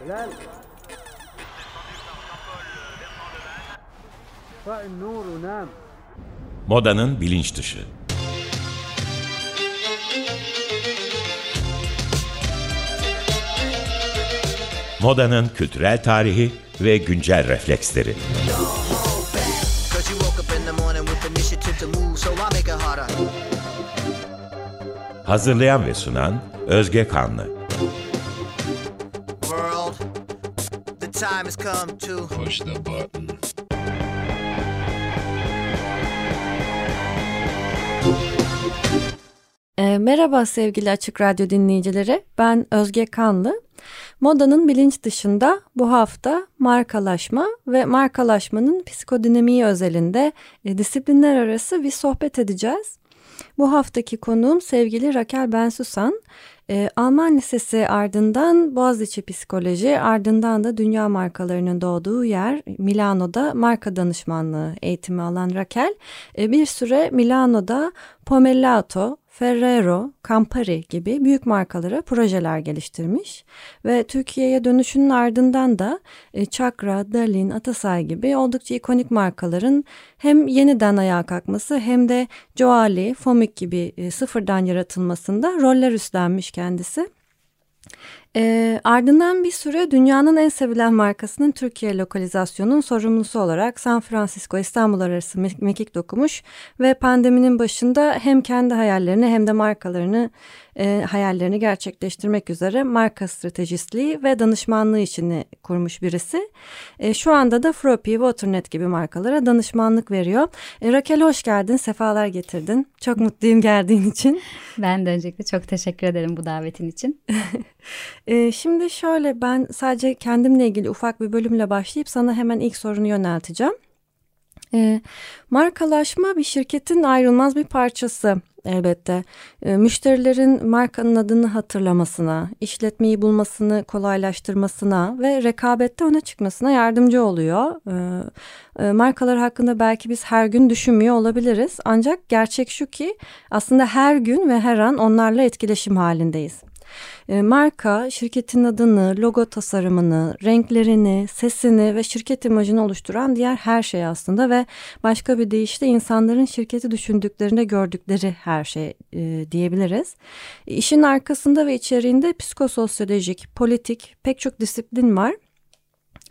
هلال طفئ النور ونام Modanın bilinç dışı. Modanın kültürel tarihi ve güncel refleksleri. Cause you woke up in the morning with initiative to move, so I make it harder. Hazırlayan ve sunan Özge Kanlı. Time has come to Push the button. E, merhaba sevgili Açık Radyo dinleyicileri. Ben Özge Kanlı. Modanın bilinç dışında bu hafta markalaşma ve markalaşmanın psikodinamiği özelinde e, disiplinler arası bir sohbet edeceğiz. Bu haftaki konuğum sevgili Rakel Bensusan. E, Alman Lisesi ardından Boğaziçi Psikoloji ardından da dünya markalarının doğduğu yer Milano'da marka danışmanlığı eğitimi alan Rakel e, bir süre Milano'da Pomellato, Ferrero, Campari gibi büyük markalara projeler geliştirmiş ve Türkiye'ye dönüşünün ardından da e, Chakra, Dalin, Atasay gibi oldukça ikonik markaların hem yeniden ayağa kalkması hem de Joali, Fomik gibi e, sıfırdan yaratılmasında roller üstlenmiş kendisi. E, ardından bir süre dünyanın en sevilen markasının Türkiye lokalizasyonunun sorumlusu olarak San Francisco İstanbul arası mekik dokumuş ve pandeminin başında hem kendi hayallerini hem de markalarını e, hayallerini gerçekleştirmek üzere marka stratejistliği ve danışmanlığı için kurmuş birisi. E, şu anda da Fropi, Waternet gibi markalara danışmanlık veriyor. E, Rakel hoş geldin, sefalar getirdin. Çok mutluyum geldiğin için. Ben de öncelikle çok teşekkür ederim bu davetin için. e, şimdi şöyle ben sadece kendimle ilgili ufak bir bölümle başlayıp sana hemen ilk sorunu yönelteceğim. E, markalaşma bir şirketin ayrılmaz bir parçası elbette. E, müşterilerin markanın adını hatırlamasına, işletmeyi bulmasını kolaylaştırmasına ve rekabette öne çıkmasına yardımcı oluyor. E, markalar hakkında belki biz her gün düşünmüyor olabiliriz. Ancak gerçek şu ki aslında her gün ve her an onlarla etkileşim halindeyiz. E, marka şirketin adını, logo tasarımını, renklerini, sesini ve şirket imajını oluşturan diğer her şey aslında ve başka bir deyişle insanların şirketi düşündüklerinde gördükleri her şey e, diyebiliriz. İşin arkasında ve içeriğinde psikososyolojik, politik pek çok disiplin var.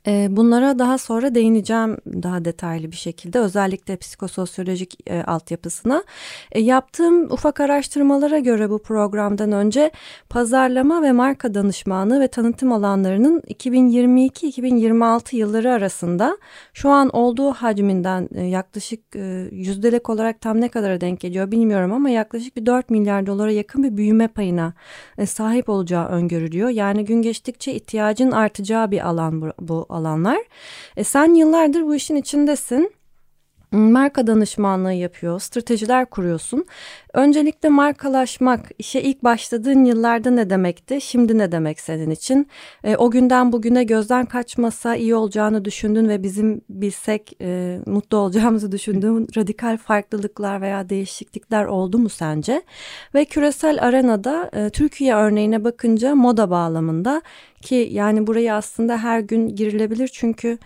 Ee, bunlara daha sonra değineceğim daha detaylı bir şekilde özellikle psikososyolojik e, altyapısına. E, yaptığım ufak araştırmalara göre bu programdan önce pazarlama ve marka danışmanı ve tanıtım alanlarının 2022-2026 yılları arasında şu an olduğu hacminden e, yaklaşık e, yüzdelik olarak tam ne kadara denk geliyor bilmiyorum ama yaklaşık bir 4 milyar dolara yakın bir büyüme payına e, sahip olacağı öngörülüyor. Yani gün geçtikçe ihtiyacın artacağı bir alan bu, bu alanlar. E, sen yıllardır bu işin içindesin marka danışmanlığı yapıyor, stratejiler kuruyorsun. Öncelikle markalaşmak işe ilk başladığın yıllarda ne demekti, şimdi ne demek senin için? E, o günden bugüne gözden kaçmasa iyi olacağını düşündün ve bizim bilsek e, mutlu olacağımızı düşündüğün radikal farklılıklar veya değişiklikler oldu mu sence? Ve küresel arenada e, Türkiye örneğine bakınca moda bağlamında ki yani burayı aslında her gün girilebilir çünkü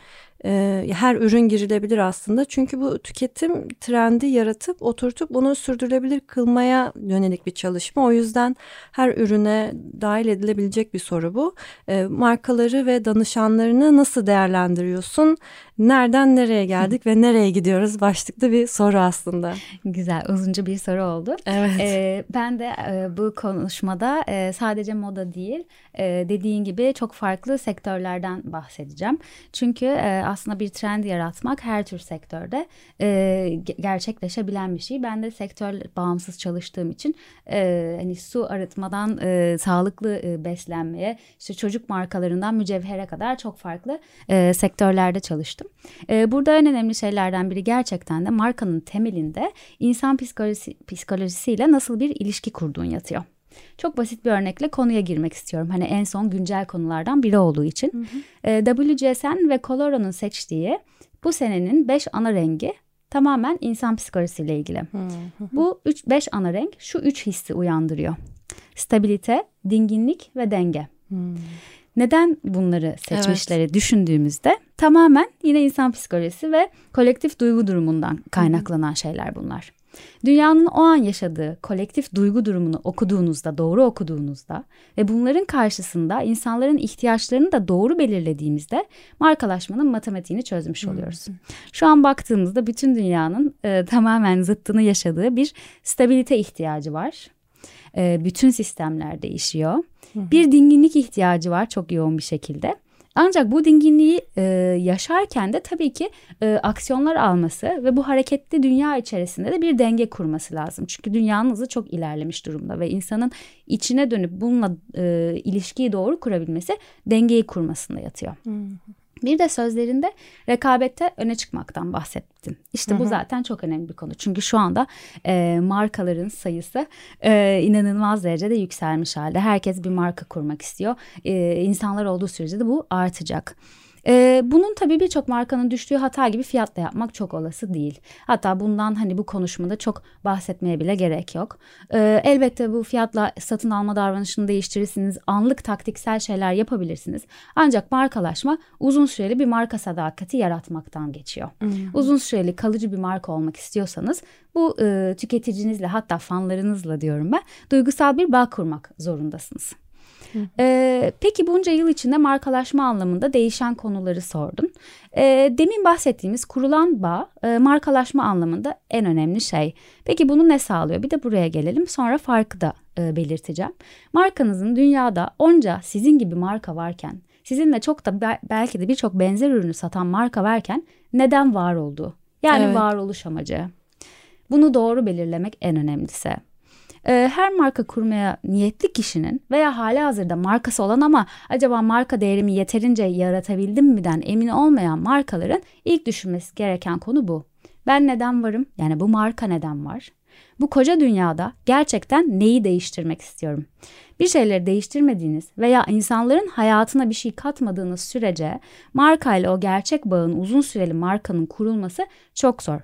e, her ürün girilebilir aslında. Çünkü bu tüketim trendi yaratıp oturtup bunu sürdürülebilir kılmaya yönelik bir çalışma. O yüzden her ürüne dahil edilebilecek bir soru bu. E, markaları ve danışanlarını nasıl değerlendiriyorsun? Nereden nereye geldik ve nereye gidiyoruz? Başlıklı bir soru aslında. Güzel, uzunca bir soru oldu. Evet. Ee, ben de e, bu konuşmada e, sadece moda değil, e, dediğin gibi çok farklı sektörlerden bahsedeceğim. Çünkü e, aslında bir trend yaratmak her tür sektörde e, gerçekleşebilen bir şey. Ben de sektör bağımsız çalıştığım için e, hani su arıtmadan e, sağlıklı e, beslenmeye, işte çocuk markalarından mücevhere kadar çok farklı e, sektörlerde çalıştım. E, burada en önemli şeylerden biri gerçekten de markanın temelinde insan psikolojisi, psikolojisiyle nasıl bir ilişki kurduğun yatıyor. Çok basit bir örnekle konuya girmek istiyorum. Hani en son güncel konulardan biri olduğu için. Hı hı. E, WCSN ve Coloro'nun seçtiği bu senenin 5 ana rengi tamamen insan psikolojisiyle ilgili. Hı hı. Bu 5 ana renk şu üç hissi uyandırıyor. Stabilite, dinginlik ve denge. Hmm. Neden bunları seçmişleri evet. düşündüğümüzde tamamen yine insan psikolojisi ve kolektif duygu durumundan kaynaklanan şeyler bunlar. Dünyanın o an yaşadığı kolektif duygu durumunu okuduğunuzda, doğru okuduğunuzda ve bunların karşısında insanların ihtiyaçlarını da doğru belirlediğimizde markalaşmanın matematiğini çözmüş oluyoruz. Şu an baktığımızda bütün dünyanın e, tamamen zıttını yaşadığı bir stabilite ihtiyacı var. E, bütün sistemler değişiyor. Bir dinginlik ihtiyacı var çok yoğun bir şekilde. Ancak bu dinginliği e, yaşarken de tabii ki e, aksiyonlar alması ve bu hareketli dünya içerisinde de bir denge kurması lazım. Çünkü dünyanın hızı çok ilerlemiş durumda ve insanın içine dönüp bununla e, ilişkiyi doğru kurabilmesi dengeyi kurmasında yatıyor. Hı hı. Bir de sözlerinde rekabette öne çıkmaktan bahsettim. İşte bu zaten çok önemli bir konu. Çünkü şu anda e, markaların sayısı e, inanılmaz derecede yükselmiş halde. Herkes bir marka kurmak istiyor. E, insanlar olduğu sürece de bu artacak. Ee, bunun tabii birçok markanın düştüğü hata gibi fiyatla yapmak çok olası değil. Hatta bundan hani bu konuşmada çok bahsetmeye bile gerek yok. Ee, elbette bu fiyatla satın alma davranışını değiştirirsiniz. Anlık taktiksel şeyler yapabilirsiniz. Ancak markalaşma uzun süreli bir marka sadakati yaratmaktan geçiyor. Hmm. Uzun süreli kalıcı bir marka olmak istiyorsanız bu e, tüketicinizle hatta fanlarınızla diyorum ben duygusal bir bağ kurmak zorundasınız. Ee, peki bunca yıl içinde markalaşma anlamında değişen konuları sordun. Ee, demin bahsettiğimiz kurulan bağ e, markalaşma anlamında en önemli şey. Peki bunu ne sağlıyor? Bir de buraya gelelim sonra farkı da e, belirteceğim. Markanızın dünyada onca sizin gibi marka varken sizinle çok da belki de birçok benzer ürünü satan marka varken neden var olduğu? Yani evet. varoluş amacı. Bunu doğru belirlemek en önemlisi. Ee, her marka kurmaya niyetli kişinin veya hali hazırda markası olan ama acaba marka değerimi yeterince yaratabildim mi'den emin olmayan markaların ilk düşünmesi gereken konu bu. Ben neden varım? Yani bu marka neden var? Bu koca dünyada gerçekten neyi değiştirmek istiyorum? Bir şeyleri değiştirmediğiniz veya insanların hayatına bir şey katmadığınız sürece markayla o gerçek bağın uzun süreli markanın kurulması çok zor.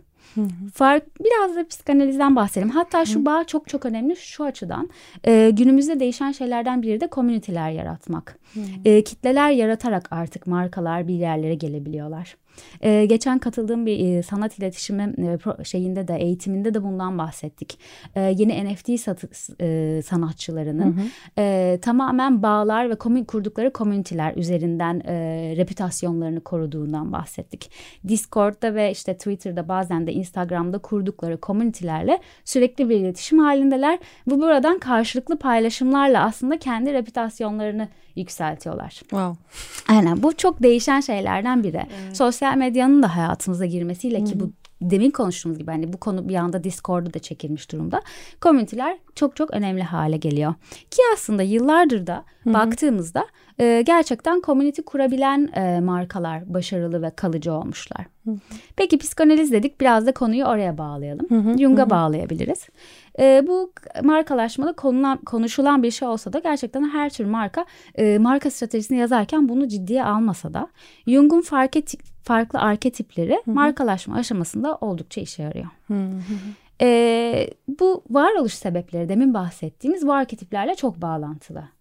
Fark biraz da psikanalizden bahsedelim. Hatta şu bağ çok çok önemli şu açıdan. E, günümüzde değişen şeylerden biri de komüniteler yaratmak. E, kitleler yaratarak artık markalar bir yerlere gelebiliyorlar. Ee, geçen katıldığım bir e, sanat iletişimi e, şeyinde de eğitiminde de bundan bahsettik. Ee, yeni NFT satı, e, sanatçılarının hı hı. E, tamamen bağlar ve komün kurdukları komüniteler üzerinden e, reputasyonlarını koruduğundan bahsettik. Discord'da ve işte Twitter'da bazen de Instagram'da kurdukları komünitelerle sürekli bir iletişim halindeler. Bu buradan karşılıklı paylaşımlarla aslında kendi reputasyonlarını yükseltiyorlar. Wow. Aynen bu çok değişen şeylerden biri. Evet. Sosyal medyanın da hayatımıza girmesiyle ki bu demin konuştuğumuz gibi hani bu konu bir anda Discord'da da çekilmiş durumda. Komüniteler çok çok önemli hale geliyor. Ki aslında yıllardır da Hı-hı. baktığımızda e, gerçekten komünite kurabilen e, markalar başarılı ve kalıcı olmuşlar. Hı-hı. Peki psikanaliz dedik biraz da konuyu oraya bağlayalım. Jung'a bağlayabiliriz. E, bu markalaşmada konulan, konuşulan bir şey olsa da gerçekten her tür marka e, marka stratejisini yazarken bunu ciddiye almasa da Jung'un fark et, farklı arketipleri Hı-hı. markalaşma aşamasında oldukça işe yarıyor. Hı-hı. E, bu varoluş sebepleri demin bahsettiğimiz bu arketiplerle çok bağlantılı.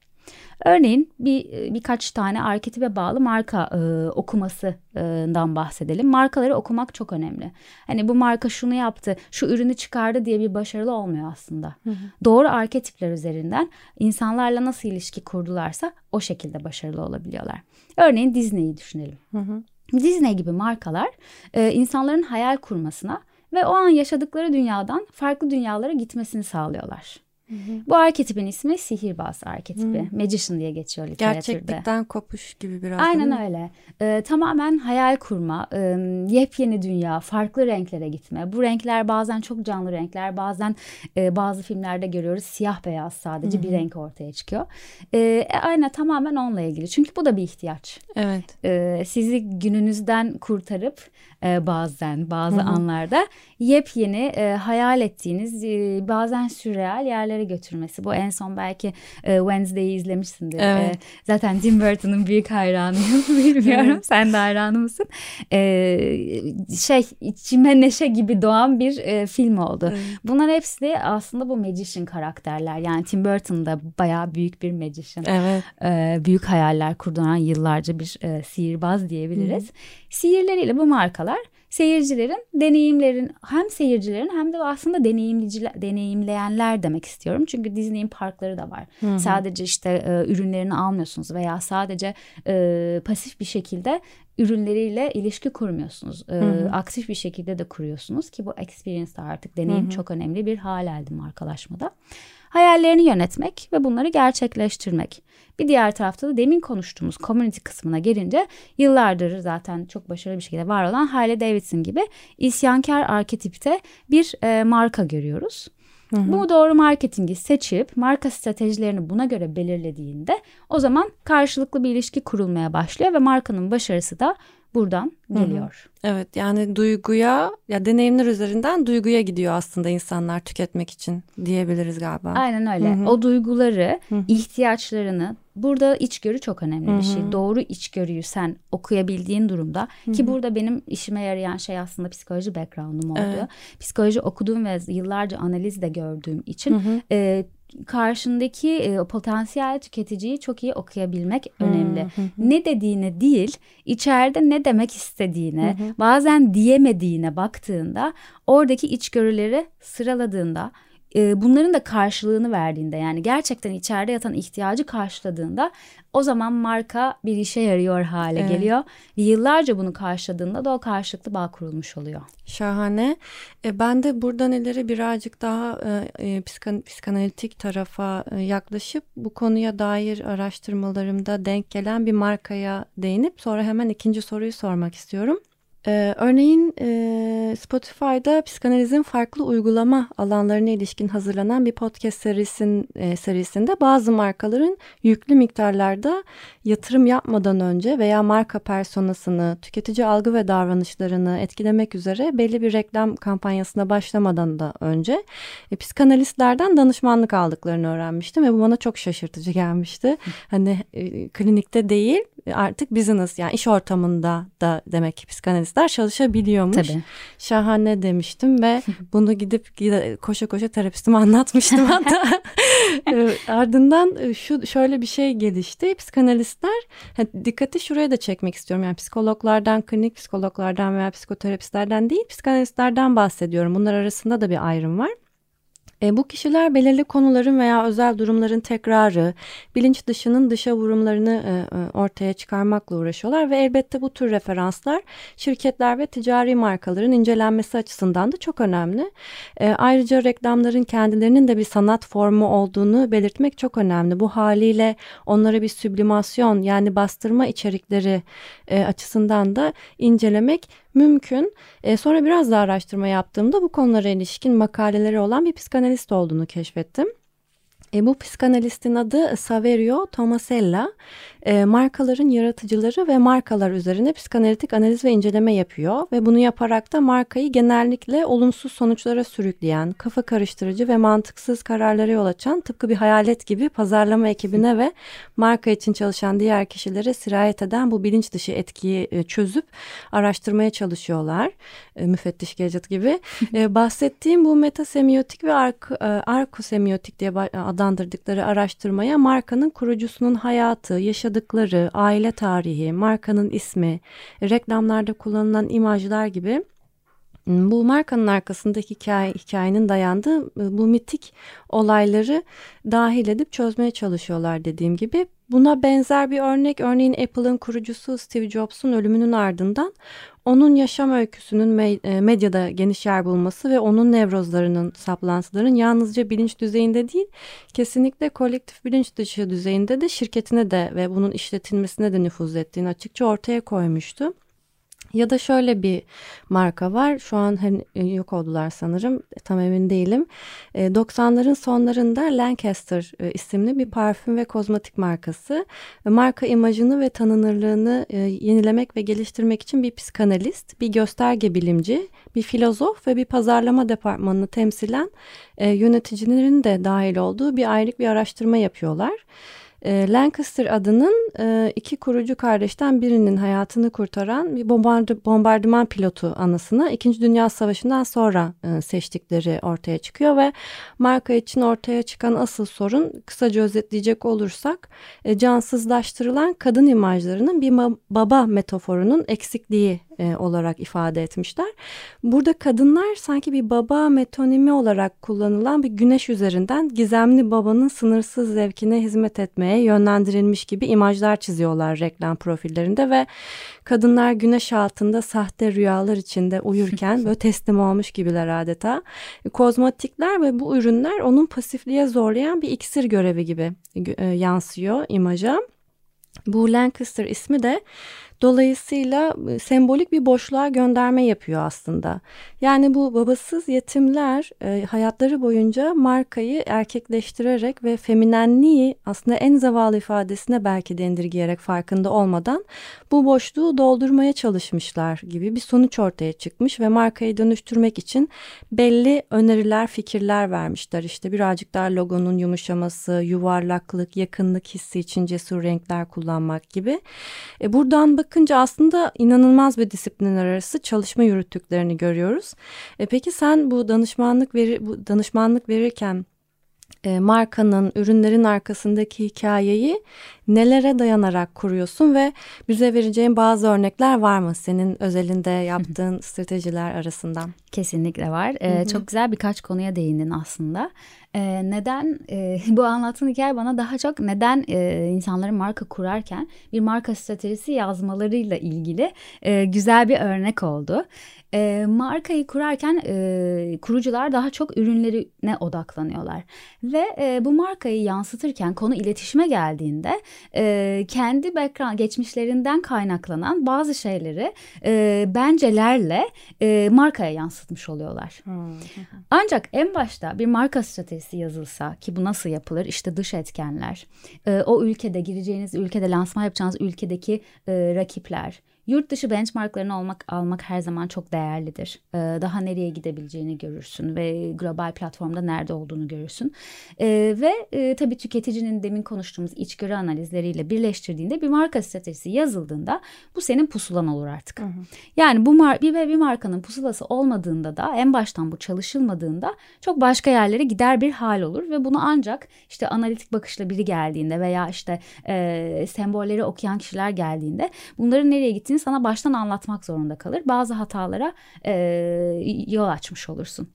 Örneğin bir birkaç tane arketipe bağlı marka e, okumasından bahsedelim. Markaları okumak çok önemli. Hani bu marka şunu yaptı, şu ürünü çıkardı diye bir başarılı olmuyor aslında. Hı hı. Doğru arketipler üzerinden insanlarla nasıl ilişki kurdularsa o şekilde başarılı olabiliyorlar. Örneğin Disney'i düşünelim. Hı hı. Disney gibi markalar e, insanların hayal kurmasına ve o an yaşadıkları dünyadan farklı dünyalara gitmesini sağlıyorlar. Hı hı. Bu arketipin ismi sihirbaz arketipi. Hı. Magician diye geçiyor literatürde. Gerçeklikten kopuş gibi biraz. Aynen öyle. Ee, tamamen hayal kurma, e, yepyeni dünya, farklı renklere gitme. Bu renkler bazen çok canlı renkler, bazen e, bazı filmlerde görüyoruz siyah beyaz sadece hı hı. bir renk ortaya çıkıyor. E, aynen tamamen onunla ilgili. Çünkü bu da bir ihtiyaç. Evet. E, sizi gününüzden kurtarıp e, bazen bazı hı hı. anlarda yepyeni e, hayal ettiğiniz e, bazen sürreal yerlere götürmesi. Bu en son belki e, Wednesday'i izlemişsindir. Evet. E, zaten Tim Burton'ın büyük hayranıyım. Bilmiyorum Evet. sen de hayranı mısın? E, şey içime neşe gibi doğan bir e, film oldu. Evet. Bunlar hepsi de aslında bu magician karakterler. Yani Tim Burton da bayağı büyük bir magician. Evet. E, büyük hayaller kurduran yıllarca bir e, sihirbaz diyebiliriz. Sihirleriyle bu markalar seyircilerin deneyimlerin hem seyircilerin hem de aslında deneyimliciler deneyimleyenler demek istiyorum. Çünkü Disney'in parkları da var. Sadece işte e, ürünlerini almıyorsunuz veya sadece e, pasif bir şekilde ürünleriyle ilişki kurmuyorsunuz. E, aktif bir şekilde de kuruyorsunuz ki bu experience artık deneyim çok önemli bir hal aldı markalaşmada. Hayallerini yönetmek ve bunları gerçekleştirmek. Bir diğer tarafta da demin konuştuğumuz community kısmına gelince yıllardır zaten çok başarılı bir şekilde var olan Harley Davidson gibi isyankar arketipte bir e, marka görüyoruz. Bu doğru marketingi seçip marka stratejilerini buna göre belirlediğinde o zaman karşılıklı bir ilişki kurulmaya başlıyor ve markanın başarısı da buradan geliyor. Evet yani duyguya ya deneyimler üzerinden duyguya gidiyor aslında insanlar tüketmek için diyebiliriz galiba. Aynen öyle. O duyguları, ihtiyaçlarını burada içgörü çok önemli bir şey. Doğru içgörüyü sen okuyabildiğin durumda ki burada benim işime yarayan şey aslında psikoloji background'um oldu. Evet. Psikoloji okuduğum ve yıllarca analiz de gördüğüm için e, karşındaki e, potansiyel tüketiciyi çok iyi okuyabilmek önemli. Ne dediğine değil, içeride ne demek istediğine, bazen diyemediğine baktığında, oradaki içgörüleri sıraladığında, e, bunların da karşılığını verdiğinde yani gerçekten içeride yatan ihtiyacı karşıladığında o zaman marka bir işe yarıyor hale Evet. geliyor. Yıllarca bunu karşıladığında da o karşılıklı bağ kurulmuş oluyor. Şahane. E, ben de buradan ileri birazcık daha e, e, psikan- psikanalitik tarafa e, yaklaşıp bu konuya dair araştırmalarımda denk gelen bir markaya değinip sonra hemen ikinci soruyu sormak istiyorum. E, örneğin e, Spotify'da psikanalizin farklı uygulama alanlarına ilişkin hazırlanan bir podcast serisin, e, serisinde bazı markaların yüklü miktarlarda yatırım yapmadan önce veya marka personasını, tüketici algı ve davranışlarını etkilemek üzere belli bir reklam kampanyasına başlamadan da önce e, psikanalistlerden danışmanlık aldıklarını öğrenmiştim ve bu bana çok şaşırtıcı gelmişti. Hani e, klinikte değil artık business yani iş ortamında da demek ki psikanalistler çalışabiliyormuş. Tabii. Şahane demiştim ve bunu gidip gide- koşa koşa terapistime anlatmıştım hatta. E, Ardından e, şu şöyle bir şey gelişti. Psikanalistler dikkati şuraya da çekmek istiyorum. Yani psikologlardan, klinik psikologlardan veya psikoterapistlerden değil, psikanalistlerden bahsediyorum. Bunlar arasında da bir ayrım var. E, bu kişiler belirli konuların veya özel durumların tekrarı, bilinç dışının dışa vurumlarını e, e, ortaya çıkarmakla uğraşıyorlar ve elbette bu tür referanslar şirketler ve ticari markaların incelenmesi açısından da çok önemli. E, ayrıca reklamların kendilerinin de bir sanat formu olduğunu belirtmek çok önemli. Bu haliyle onlara bir süblimasyon yani bastırma içerikleri e, açısından da incelemek mümkün. E, sonra biraz daha araştırma yaptığımda bu konulara ilişkin makaleleri olan bir psikanalist olduğunu keşfettim. E, bu psikanalistin adı Saverio Tomasella. E, markaların yaratıcıları ve markalar üzerine psikanalitik analiz ve inceleme yapıyor. Ve bunu yaparak da markayı genellikle olumsuz sonuçlara sürükleyen, kafa karıştırıcı ve mantıksız kararlara yol açan tıpkı bir hayalet gibi pazarlama ekibine ve marka için çalışan diğer kişilere sirayet eden bu bilinç dışı etkiyi e, çözüp araştırmaya çalışıyorlar. E, müfettiş Gadget gibi. E, bahsettiğim bu metasemiotik ve ark, e, arkosemiotik diye adlandırdıkları araştırmaya markanın kurucusunun hayatı, yaşadıkları, aile tarihi, markanın ismi, reklamlarda kullanılan imajlar gibi bu markanın arkasındaki hikaye, hikayenin dayandığı e, bu mitik olayları dahil edip çözmeye çalışıyorlar dediğim gibi. Buna benzer bir örnek örneğin Apple'ın kurucusu Steve Jobs'un ölümünün ardından onun yaşam öyküsünün e, medyada geniş yer bulması ve onun nevrozlarının, saplantıların yalnızca bilinç düzeyinde değil, kesinlikle kolektif bilinç dışı düzeyinde de şirketine de ve bunun işletilmesine de nüfuz ettiğini açıkça ortaya koymuştu. Ya da şöyle bir marka var. Şu an hani yok oldular sanırım. Tam emin değilim. 90'ların e, sonlarında Lancaster e, isimli bir parfüm ve kozmetik markası. Marka imajını ve tanınırlığını yenilemek ve geliştirmek için bir psikanalist, bir gösterge bilimci, bir filozof ve bir pazarlama departmanını temsilen yöneticilerin de dahil olduğu bir aylık bir araştırma yapıyorlar. E, Lancaster adının e, iki kurucu kardeşten birinin hayatını kurtaran bir bombardıman pilotu anısını İkinci Dünya Savaşı'ndan sonra e, seçtikleri ortaya çıkıyor ve marka için ortaya çıkan asıl sorun kısaca özetleyecek olursak cansızlaştırılan kadın imajlarının bir baba metaforunun eksikliği e, olarak ifade etmişler. Burada kadınlar sanki bir baba metonimi olarak kullanılan bir güneş üzerinden gizemli babanın sınırsız zevkine hizmet etmeye yönlendirilmiş gibi imajlar çiziyorlar reklam profillerinde ve kadınlar güneş altında sahte rüyalar içinde uyurken böyle teslim olmuş gibiler adeta. Kozmetikler ve bu ürünler onun pasifliğe zorlayan bir iksir görevi gibi e, yansıyor imaja. Bu Lancaster ismi de Dolayısıyla e, sembolik bir boşluğa gönderme yapıyor aslında. Yani bu babasız yetimler e, hayatları boyunca markayı erkekleştirerek ve feminenliği aslında en zavallı ifadesine belki de farkında olmadan bu boşluğu doldurmaya çalışmışlar gibi bir sonuç ortaya çıkmış ve markayı dönüştürmek için belli öneriler, fikirler vermişler. İşte birazcık daha logonun yumuşaması, yuvarlaklık, yakınlık hissi için cesur renkler kullanmak gibi. E buradan bakınca aslında inanılmaz bir disiplinler arası çalışma yürüttüklerini görüyoruz. E peki sen bu danışmanlık veri, bu danışmanlık verirken e, markanın, ürünlerin arkasındaki hikayeyi nelere dayanarak kuruyorsun ve bize vereceğin bazı örnekler var mı senin özelinde yaptığın stratejiler arasından? Kesinlikle var. Ee, çok güzel birkaç konuya değindin aslında. Ee, neden e, bu anlattığın hikaye bana daha çok neden e, insanların marka kurarken bir marka stratejisi yazmalarıyla ilgili e, güzel bir örnek oldu. E, markayı kurarken e, kurucular daha çok ürünlerine odaklanıyorlar ve e, bu markayı yansıtırken konu iletişime geldiğinde e, kendi background geçmişlerinden kaynaklanan bazı şeyleri e, bencelerle e, markaya yansıtmış oluyorlar. Ancak en başta bir marka stratejisi yazılsa ki bu nasıl yapılır? İşte dış etkenler, e, o ülkede gireceğiniz ülkede lansman yapacağınız ülkedeki e, rakipler, Yurt dışı benchmarklarını almak, almak her zaman çok değerlidir. Ee, daha nereye gidebileceğini görürsün ve global platformda nerede olduğunu görürsün. Ee, ve e, tabii tüketicinin demin konuştuğumuz içgörü analizleriyle birleştirdiğinde bir marka stratejisi yazıldığında bu senin pusulan olur artık. Hı hı. Yani bu mar bir ve bir markanın pusulası olmadığında da en baştan bu çalışılmadığında çok başka yerlere gider bir hal olur ve bunu ancak işte analitik bakışla biri geldiğinde veya işte e, sembolleri okuyan kişiler geldiğinde bunların nereye gittiğini gerektiğini sana baştan anlatmak zorunda kalır. Bazı hatalara e, yol açmış olursun.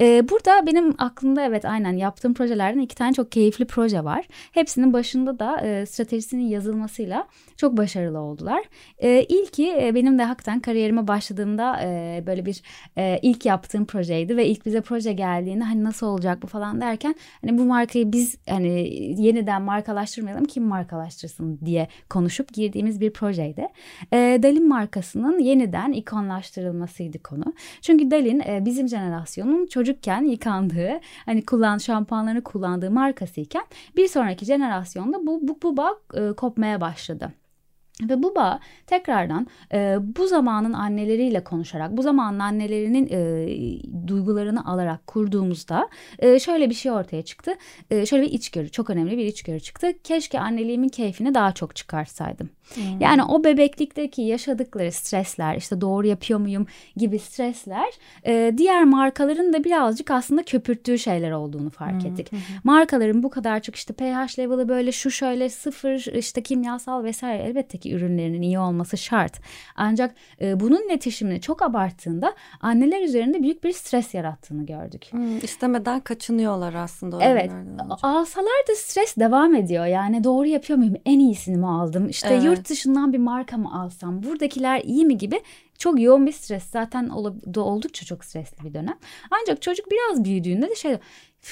E, burada benim aklımda evet aynen yaptığım projelerden iki tane çok keyifli proje var. Hepsinin başında da e, stratejisinin yazılmasıyla çok başarılı oldular. E, ilki e, benim de hakikaten kariyerime başladığımda e, böyle bir e, ilk yaptığım projeydi ve ilk bize proje geldiğinde hani nasıl olacak bu falan derken hani bu markayı biz hani yeniden markalaştırmayalım kim markalaştırsın diye konuşup girdiğimiz bir projeydi. E, Dalin markasının yeniden ikonlaştırılmasıydı konu. Çünkü Dalin e, bizim jenerasyonun çocukken yıkandığı hani kullan şampuanlarını kullandığı markasıyken bir sonraki jenerasyonda bu bu, bu bağ e, kopmaya başladı. Ve bu bağ tekrardan e, bu zamanın anneleriyle konuşarak, bu zamanın annelerinin e, duygularını alarak kurduğumuzda e, şöyle bir şey ortaya çıktı. E, şöyle bir içgörü, çok önemli bir içgörü çıktı. Keşke anneliğimin keyfini daha çok çıkarsaydım. Hmm. Yani o bebeklikteki yaşadıkları stresler, işte doğru yapıyor muyum gibi stresler e, diğer markaların da birazcık aslında köpürttüğü şeyler olduğunu fark hmm. ettik. Hmm. Markaların bu kadar çok işte pH level'ı böyle şu şöyle sıfır işte kimyasal vesaire elbette ki ürünlerinin iyi olması şart. Ancak e, bunun iletişimini çok abarttığında anneler üzerinde büyük bir stres yarattığını gördük. Hmm, istemeden kaçınıyorlar aslında. Evet. Alsalar da stres devam ediyor. Yani doğru yapıyor muyum? En iyisini mi aldım? İşte evet. yurt dışından bir marka mı alsam? Buradakiler iyi mi gibi çok yoğun bir stres zaten oldukça çok stresli bir dönem. Ancak çocuk biraz büyüdüğünde de şey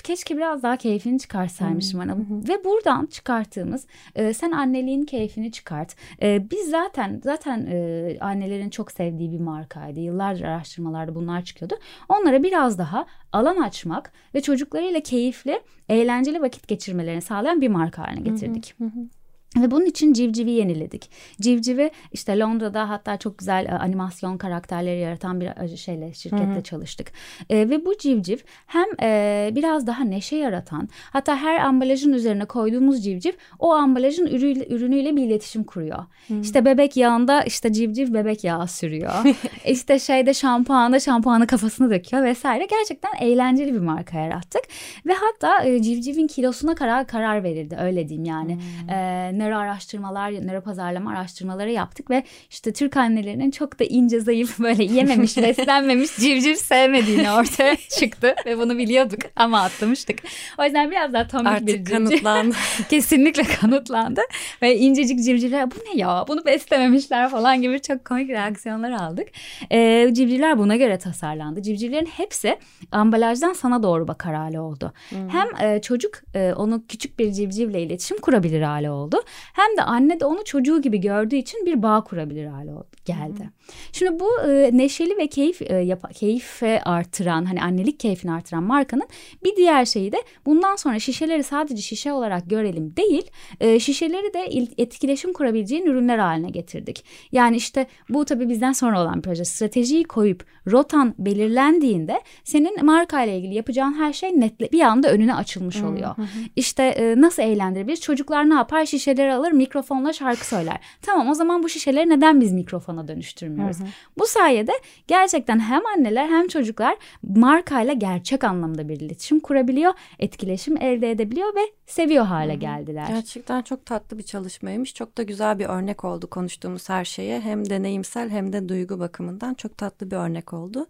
keşke biraz daha keyfini çıkarsaymışım hani ve buradan çıkarttığımız e, sen anneliğin keyfini çıkart. E, biz zaten zaten e, annelerin çok sevdiği bir markaydı. Yıllardır araştırmalarda bunlar çıkıyordu. Onlara biraz daha alan açmak ve çocuklarıyla keyifli, eğlenceli vakit geçirmelerini sağlayan bir marka haline getirdik. Hı hı hı. Ve bunun için Civciv'i yeniledik. Civciv'i işte Londra'da hatta çok güzel e, animasyon karakterleri yaratan bir e, şeyle şirketle Hı-hı. çalıştık. E, ve bu civciv hem e, biraz daha neşe yaratan hatta her ambalajın üzerine koyduğumuz civciv o ambalajın ürünüyle, ürünüyle bir iletişim kuruyor. Hı-hı. İşte bebek yağında işte civciv bebek yağı sürüyor. İşte şeyde şampuanda şampuanı kafasına döküyor vesaire. Gerçekten eğlenceli bir marka yarattık. Ve hatta e, civcivin kilosuna karar karar verildi öyle diyeyim yani. E, nöro araştırmalar, nöro pazarlama araştırmaları yaptık ve işte Türk annelerinin çok da ince zayıf böyle yememiş, beslenmemiş, civciv sevmediğini ortaya çıktı ve bunu biliyorduk ama atlamıştık. O yüzden biraz daha tombik Artık bir civciv. kanıtlandı. Kesinlikle kanıtlandı. Ve incecik civcivler bu ne ya bunu beslememişler falan gibi çok komik reaksiyonlar aldık. Ee, civcivler buna göre tasarlandı. Civcivlerin hepsi ambalajdan sana doğru bakar hale oldu. Hmm. Hem e, çocuk e, onu küçük bir civcivle iletişim kurabilir hale oldu hem de anne de onu çocuğu gibi gördüğü için bir bağ kurabilir hale geldi. Hı. Şimdi bu e, neşeli ve keyif e, yap, keyfe artıran hani annelik keyfini artıran markanın bir diğer şeyi de bundan sonra şişeleri sadece şişe olarak görelim değil e, şişeleri de etkileşim kurabileceğin ürünler haline getirdik. Yani işte bu tabii bizden sonra olan proje stratejiyi koyup rotan belirlendiğinde senin marka ile ilgili yapacağın her şey netle bir anda önüne açılmış oluyor. Hı hı. İşte e, nasıl eğlendirebiliriz? Çocuklar ne yapar? Şişeleri alır mikrofonla şarkı söyler. Tamam o zaman bu şişeleri neden biz mikrofona dönüştürmüyoruz? Hı hı. Bu sayede gerçekten hem anneler hem çocuklar markayla gerçek anlamda bir iletişim kurabiliyor, etkileşim elde edebiliyor ve seviyor hale geldiler. Gerçekten çok tatlı bir çalışmaymış. Çok da güzel bir örnek oldu konuştuğumuz her şeye. Hem deneyimsel hem de duygu bakımından çok tatlı bir örnek oldu.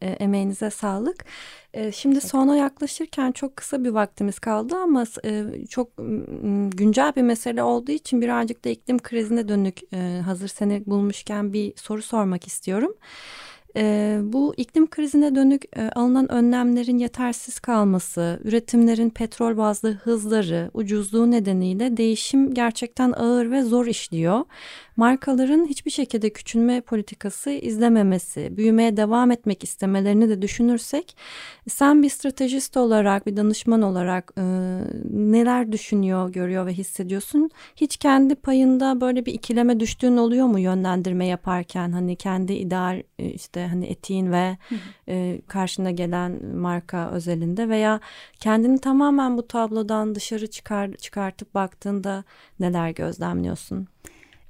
E, emeğinize sağlık. E, şimdi sona yaklaşırken çok kısa bir vaktimiz kaldı ama e, çok güncel bir mesele olduğu için birazcık da iklim krizine dönük e, hazır seni bulmuşken bir soru sormak istiyorum. E, bu iklim krizine dönük e, alınan önlemlerin yetersiz kalması, üretimlerin petrol bazlı hızları, ucuzluğu nedeniyle değişim gerçekten ağır ve zor işliyor markaların hiçbir şekilde küçülme politikası izlememesi, büyümeye devam etmek istemelerini de düşünürsek sen bir stratejist olarak, bir danışman olarak e, neler düşünüyor, görüyor ve hissediyorsun? Hiç kendi payında böyle bir ikileme düştüğün oluyor mu yönlendirme yaparken? Hani kendi ideal e, işte hani etiğin ve e, karşına gelen marka özelinde veya kendini tamamen bu tablodan dışarı çıkar çıkartıp baktığında neler gözlemliyorsun?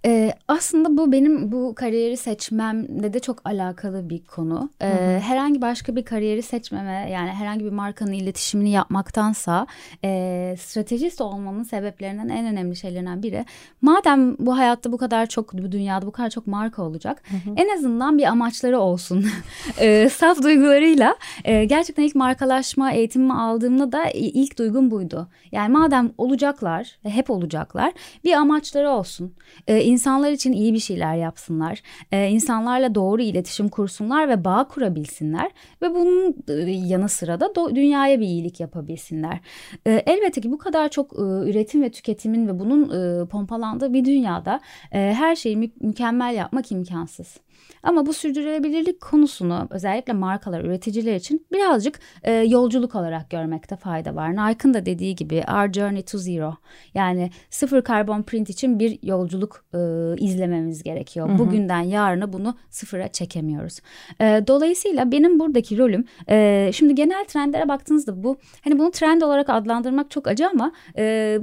Ee, aslında bu benim bu kariyeri seçmemle de çok alakalı bir konu. Ee, hı hı. Herhangi başka bir kariyeri seçmeme yani herhangi bir markanın iletişimini yapmaktansa e, stratejist olmamın sebeplerinden en önemli şeylerinden biri. Madem bu hayatta bu kadar çok bu dünyada bu kadar çok marka olacak hı hı. en azından bir amaçları olsun. e, saf duygularıyla e, gerçekten ilk markalaşma eğitimimi aldığımda da ilk duygum buydu. Yani madem olacaklar hep olacaklar bir amaçları olsun. E, insanlar için iyi bir şeyler yapsınlar. E, insanlarla doğru iletişim kursunlar ve bağ kurabilsinler. Ve bunun e, yanı sıra da dünyaya bir iyilik yapabilsinler. E, elbette ki bu kadar çok e, üretim ve tüketimin ve bunun e, pompalandığı bir dünyada e, her şeyi mü- mükemmel yapmak imkansız. Ama bu sürdürülebilirlik konusunu özellikle markalar, üreticiler için birazcık e, yolculuk olarak görmekte fayda var. Nike'ın da dediği gibi Our Journey to Zero yani sıfır karbon print için bir yolculuk e, izlememiz gerekiyor. Hı hı. Bugünden yarına bunu sıfıra çekemiyoruz. E, dolayısıyla benim buradaki rolüm e, şimdi genel trendlere baktığınızda bu hani bunu trend olarak adlandırmak çok acı ama e,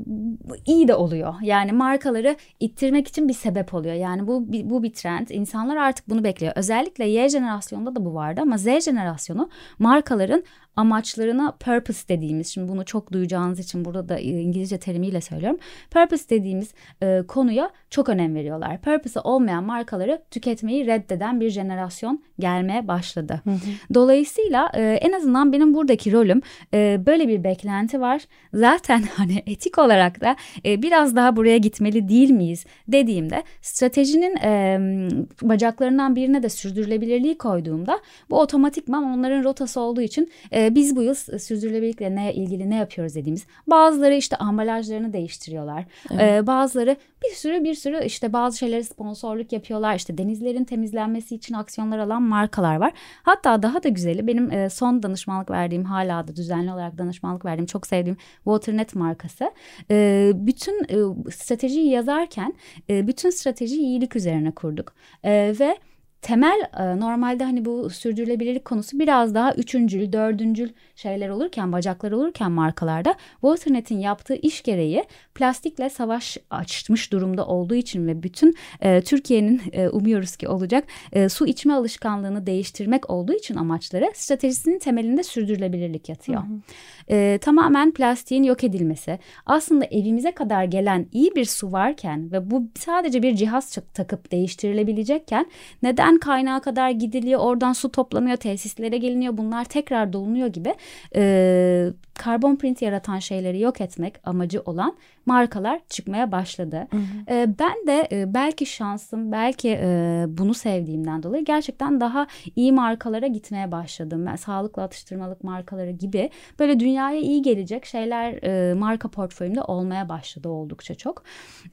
iyi de oluyor. Yani markaları ittirmek için bir sebep oluyor. Yani bu bu bir trend. İnsanlar artık bunu bekliyor. Özellikle Y jenerasyonunda da bu vardı ama Z jenerasyonu markaların amaçlarına purpose dediğimiz şimdi bunu çok duyacağınız için burada da İngilizce terimiyle söylüyorum. Purpose dediğimiz e, konuya çok önem veriyorlar. Purpose olmayan markaları tüketmeyi reddeden bir jenerasyon gelmeye başladı. Hı hı. Dolayısıyla e, en azından benim buradaki rolüm e, böyle bir beklenti var. Zaten hani etik olarak da e, biraz daha buraya gitmeli değil miyiz dediğimde stratejinin e, bacaklarından birine de sürdürülebilirliği koyduğumda bu otomatikman onların rotası olduğu için e, biz bu yıl sürdürülebilirlikle ne ilgili ne yapıyoruz dediğimiz bazıları işte ambalajlarını değiştiriyorlar. Evet. E, bazıları bir sürü bir sürü işte bazı şeyleri sponsorluk yapıyorlar. İşte denizlerin temizlenmesi için aksiyonlar alan markalar var. Hatta daha da güzeli benim e, son danışmanlık verdiğim hala da düzenli olarak danışmanlık verdiğim çok sevdiğim Waternet markası. E, bütün e, stratejiyi yazarken e, bütün stratejiyi iyilik üzerine kurduk. E, ve temel e, normalde hani bu sürdürülebilirlik konusu biraz daha üçüncül, dördüncül şeyler olurken, bacaklar olurken markalarda Waternet'in yaptığı iş gereği plastikle savaş açmış durumda olduğu için ve bütün e, Türkiye'nin e, umuyoruz ki olacak e, su içme alışkanlığını değiştirmek olduğu için amaçları stratejisinin temelinde sürdürülebilirlik yatıyor. Hı hı. E, tamamen plastiğin yok edilmesi. Aslında evimize kadar gelen iyi bir su varken ve bu sadece bir cihaz takıp değiştirilebilecekken neden kaynağa kadar gidiliyor, oradan su toplanıyor, tesislere geliniyor, bunlar tekrar dolunuyor gibi e, karbon print yaratan şeyleri yok etmek amacı olan markalar çıkmaya başladı. Hı hı. E, ben de e, belki şansım, belki e, bunu sevdiğimden dolayı gerçekten daha iyi markalara gitmeye başladım. Ben sağlıklı atıştırmalık markaları gibi böyle dünyaya iyi gelecek şeyler e, marka portföyümde olmaya başladı oldukça çok.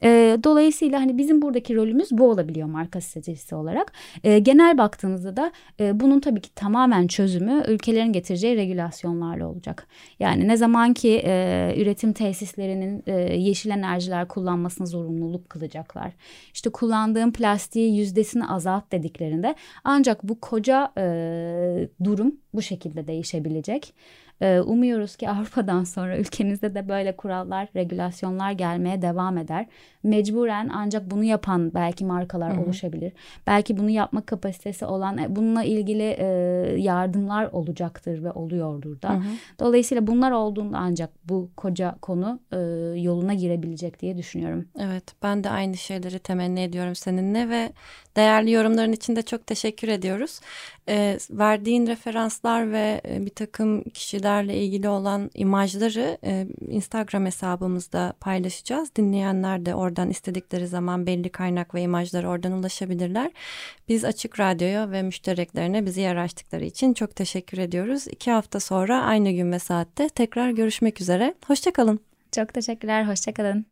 E, dolayısıyla hani bizim buradaki rolümüz bu olabiliyor marka stratejisi olarak. E, genel baktığımızda da e, bunun tabii ki tamamen çözümü ülkelerin getireceği regülasyonlarla olacak. Yani ne zaman ki e, üretim tesislerinin e, yeşil enerjiler kullanmasına zorunluluk kılacaklar. İşte kullandığım plastiği yüzdesini azalt dediklerinde ancak bu koca e, durum bu şekilde değişebilecek. Ee, umuyoruz ki Avrupa'dan sonra ülkemizde de böyle kurallar, regülasyonlar gelmeye devam eder. Mecburen ancak bunu yapan belki markalar Hı-hı. oluşabilir. Belki bunu yapma kapasitesi olan, e, bununla ilgili e, yardımlar olacaktır ve oluyordur da. Hı-hı. Dolayısıyla bunlar olduğunda ancak bu koca konu e, yoluna girebilecek diye düşünüyorum. Evet, ben de aynı şeyleri temenni ediyorum seninle ve değerli yorumların için de çok teşekkür ediyoruz. E, verdiğin referanslar ve e, bir takım kişilerle ilgili olan imajları e, Instagram hesabımızda paylaşacağız. Dinleyenler de oradan istedikleri zaman belli kaynak ve imajları oradan ulaşabilirler. Biz Açık Radyo'ya ve müştereklerine bizi yer açtıkları için çok teşekkür ediyoruz. İki hafta sonra aynı gün ve saatte tekrar görüşmek üzere. Hoşçakalın. Çok teşekkürler, hoşçakalın.